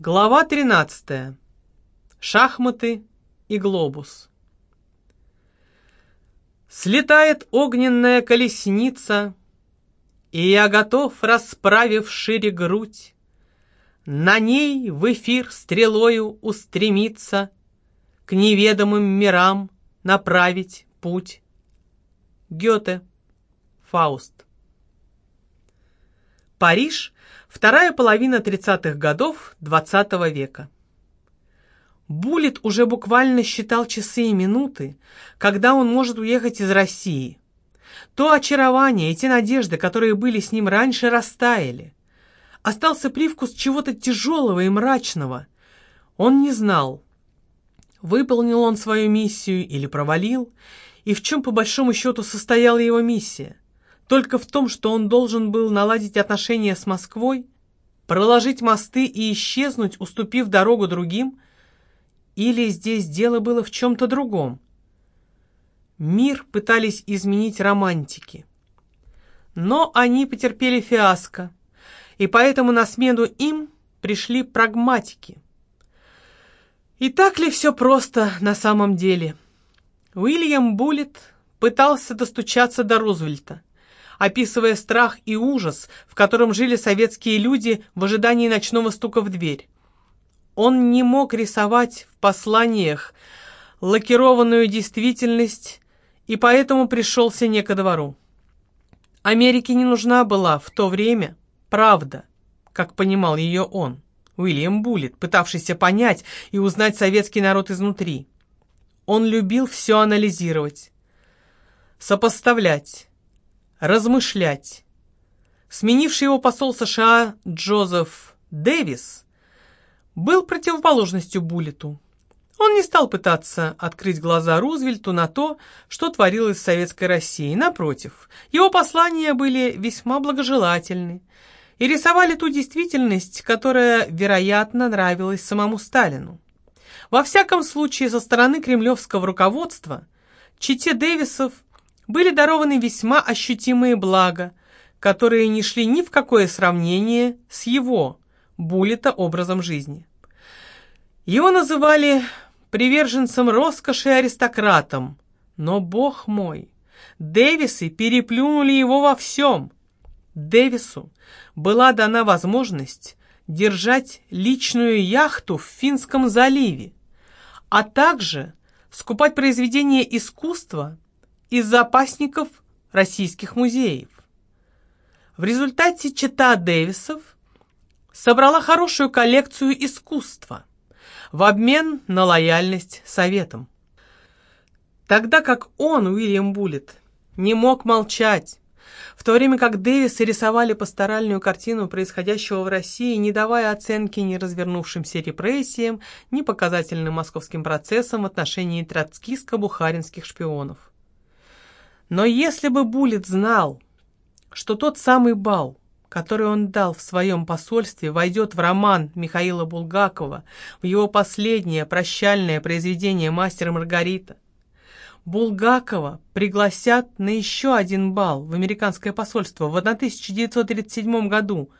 Глава 13. Шахматы и глобус. Слетает огненная колесница, И я готов, расправив шире грудь, На ней в эфир стрелою устремиться, К неведомым мирам направить путь. Гёте. Фауст. Париж Вторая половина 30-х годов XX -го века. Буллет уже буквально считал часы и минуты, когда он может уехать из России. То очарование и те надежды, которые были с ним раньше, растаяли. Остался привкус чего-то тяжелого и мрачного. Он не знал, выполнил он свою миссию или провалил, и в чем по большому счету состояла его миссия только в том, что он должен был наладить отношения с Москвой, проложить мосты и исчезнуть, уступив дорогу другим, или здесь дело было в чем-то другом. Мир пытались изменить романтики. Но они потерпели фиаско, и поэтому на смену им пришли прагматики. И так ли все просто на самом деле? Уильям Буллет пытался достучаться до Рузвельта описывая страх и ужас, в котором жили советские люди в ожидании ночного стука в дверь. Он не мог рисовать в посланиях лакированную действительность и поэтому пришелся не ко двору. Америке не нужна была в то время правда, как понимал ее он, Уильям Буллет, пытавшийся понять и узнать советский народ изнутри. Он любил все анализировать, сопоставлять, размышлять. Сменивший его посол США Джозеф Дэвис был противоположностью Буллету. Он не стал пытаться открыть глаза Рузвельту на то, что творилось в Советской России. Напротив, его послания были весьма благожелательны и рисовали ту действительность, которая, вероятно, нравилась самому Сталину. Во всяком случае, со стороны кремлевского руководства чите Дэвисов были дарованы весьма ощутимые блага, которые не шли ни в какое сравнение с его, Буллета, образом жизни. Его называли приверженцем роскоши и аристократом, но, бог мой, Дэвисы переплюнули его во всем. Дэвису была дана возможность держать личную яхту в Финском заливе, а также скупать произведения искусства из запасников российских музеев. В результате чита Дэвисов собрала хорошую коллекцию искусства в обмен на лояльность советам. Тогда как он, Уильям Буллет, не мог молчать, в то время как Дэвисы рисовали пасторальную картину происходящего в России, не давая оценки ни развернувшимся репрессиям, ни показательным московским процессам в отношении троцкистско-бухаринских шпионов. Но если бы Буллет знал, что тот самый бал, который он дал в своем посольстве, войдет в роман Михаила Булгакова, в его последнее прощальное произведение «Мастер и Маргарита», Булгакова пригласят на еще один бал в американское посольство в 1937 году,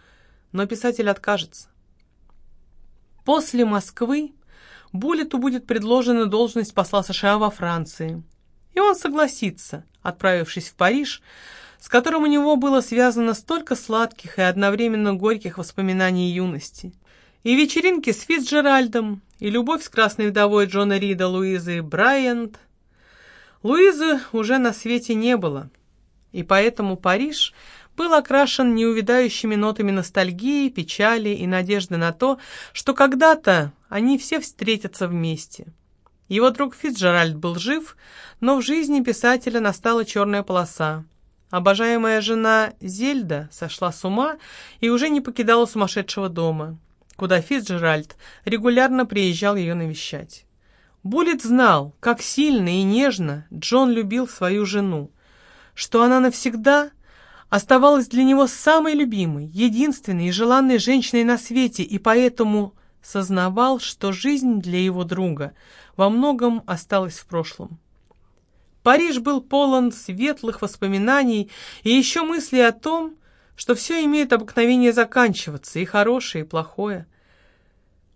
но писатель откажется. После Москвы Буллету будет предложена должность посла США во Франции, и он согласится, отправившись в Париж, с которым у него было связано столько сладких и одновременно горьких воспоминаний юности. И вечеринки с Фицджеральдом, и любовь с красной вдовой Джона Рида Луизы Брайант. Луизы уже на свете не было, и поэтому Париж был окрашен неувядающими нотами ностальгии, печали и надежды на то, что когда-то они все встретятся вместе. Его друг Фицджеральд был жив, но в жизни писателя настала черная полоса. Обожаемая жена Зельда сошла с ума и уже не покидала сумасшедшего дома, куда Фицджеральд регулярно приезжал ее навещать. Буллет знал, как сильно и нежно Джон любил свою жену, что она навсегда оставалась для него самой любимой, единственной и желанной женщиной на свете, и поэтому сознавал, что жизнь для его друга во многом осталась в прошлом. Париж был полон светлых воспоминаний и еще мысли о том, что все имеет обыкновение заканчиваться, и хорошее, и плохое.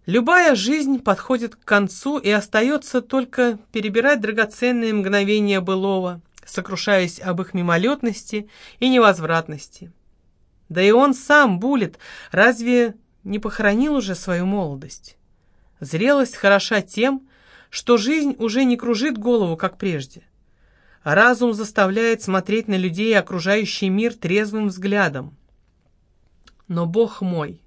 Любая жизнь подходит к концу, и остается только перебирать драгоценные мгновения былого, сокрушаясь об их мимолетности и невозвратности. Да и он сам, Булит, разве не похоронил уже свою молодость? Зрелость хороша тем, что жизнь уже не кружит голову, как прежде. Разум заставляет смотреть на людей и окружающий мир трезвым взглядом. Но, Бог мой,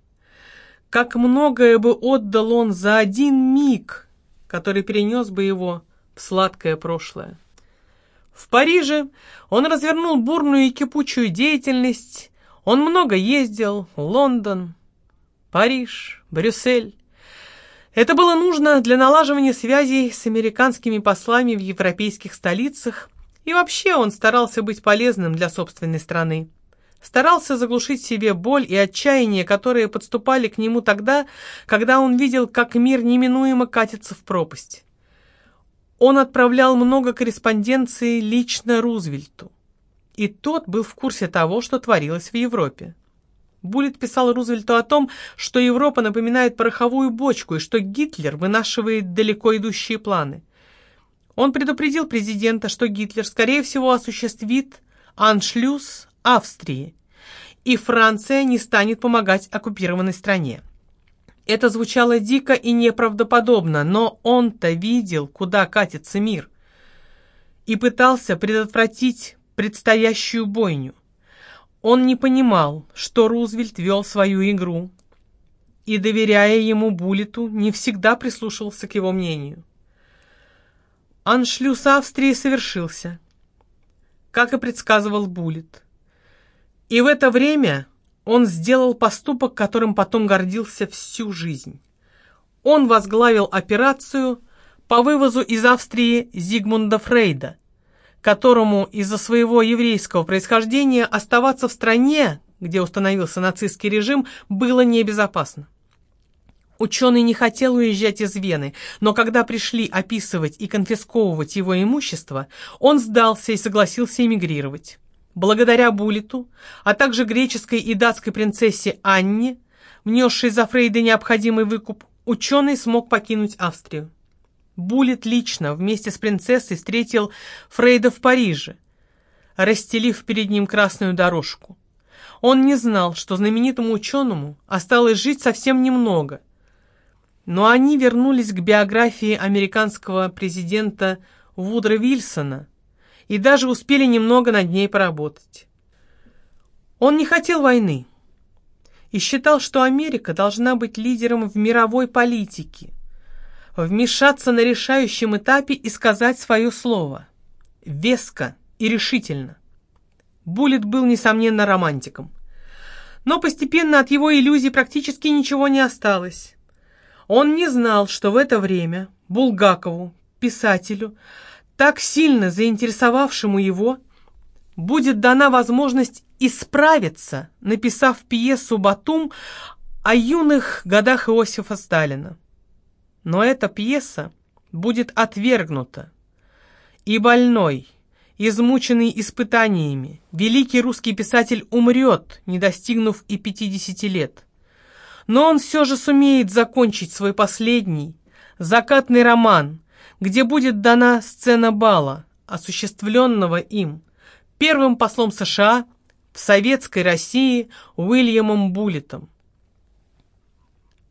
как многое бы отдал он за один миг, который перенес бы его в сладкое прошлое. В Париже он развернул бурную и кипучую деятельность, он много ездил, Лондон, Париж, Брюссель. Это было нужно для налаживания связей с американскими послами в европейских столицах, и вообще он старался быть полезным для собственной страны. Старался заглушить себе боль и отчаяние, которые подступали к нему тогда, когда он видел, как мир неминуемо катится в пропасть. Он отправлял много корреспонденции лично Рузвельту, и тот был в курсе того, что творилось в Европе. Буллет писал Рузвельту о том, что Европа напоминает пороховую бочку и что Гитлер вынашивает далеко идущие планы. Он предупредил президента, что Гитлер, скорее всего, осуществит аншлюз Австрии, и Франция не станет помогать оккупированной стране. Это звучало дико и неправдоподобно, но он-то видел, куда катится мир, и пытался предотвратить предстоящую бойню. Он не понимал, что Рузвельт вел свою игру, и, доверяя ему Буллету, не всегда прислушивался к его мнению. Аншлюз Австрии совершился, как и предсказывал Буллет. И в это время он сделал поступок, которым потом гордился всю жизнь. Он возглавил операцию по вывозу из Австрии Зигмунда Фрейда, которому из-за своего еврейского происхождения оставаться в стране, где установился нацистский режим, было небезопасно. Ученый не хотел уезжать из Вены, но когда пришли описывать и конфисковывать его имущество, он сдался и согласился эмигрировать. Благодаря Булиту, а также греческой и датской принцессе Анне, внесшей за Фрейда необходимый выкуп, ученый смог покинуть Австрию. Булит лично вместе с принцессой встретил Фрейда в Париже, расстелив перед ним красную дорожку. Он не знал, что знаменитому ученому осталось жить совсем немного. Но они вернулись к биографии американского президента Вудро Вильсона, и даже успели немного над ней поработать. Он не хотел войны и считал, что Америка должна быть лидером в мировой политике, вмешаться на решающем этапе и сказать свое слово, веско и решительно. Буллет был, несомненно, романтиком. Но постепенно от его иллюзий практически ничего не осталось. Он не знал, что в это время Булгакову, писателю, так сильно заинтересовавшему его, будет дана возможность исправиться, написав пьесу «Батум» о юных годах Иосифа Сталина. Но эта пьеса будет отвергнута, и больной, измученный испытаниями, великий русский писатель умрет, не достигнув и пятидесяти лет. Но он все же сумеет закончить свой последний, закатный роман, где будет дана сцена бала, осуществленного им, первым послом США в Советской России Уильямом Буллетом.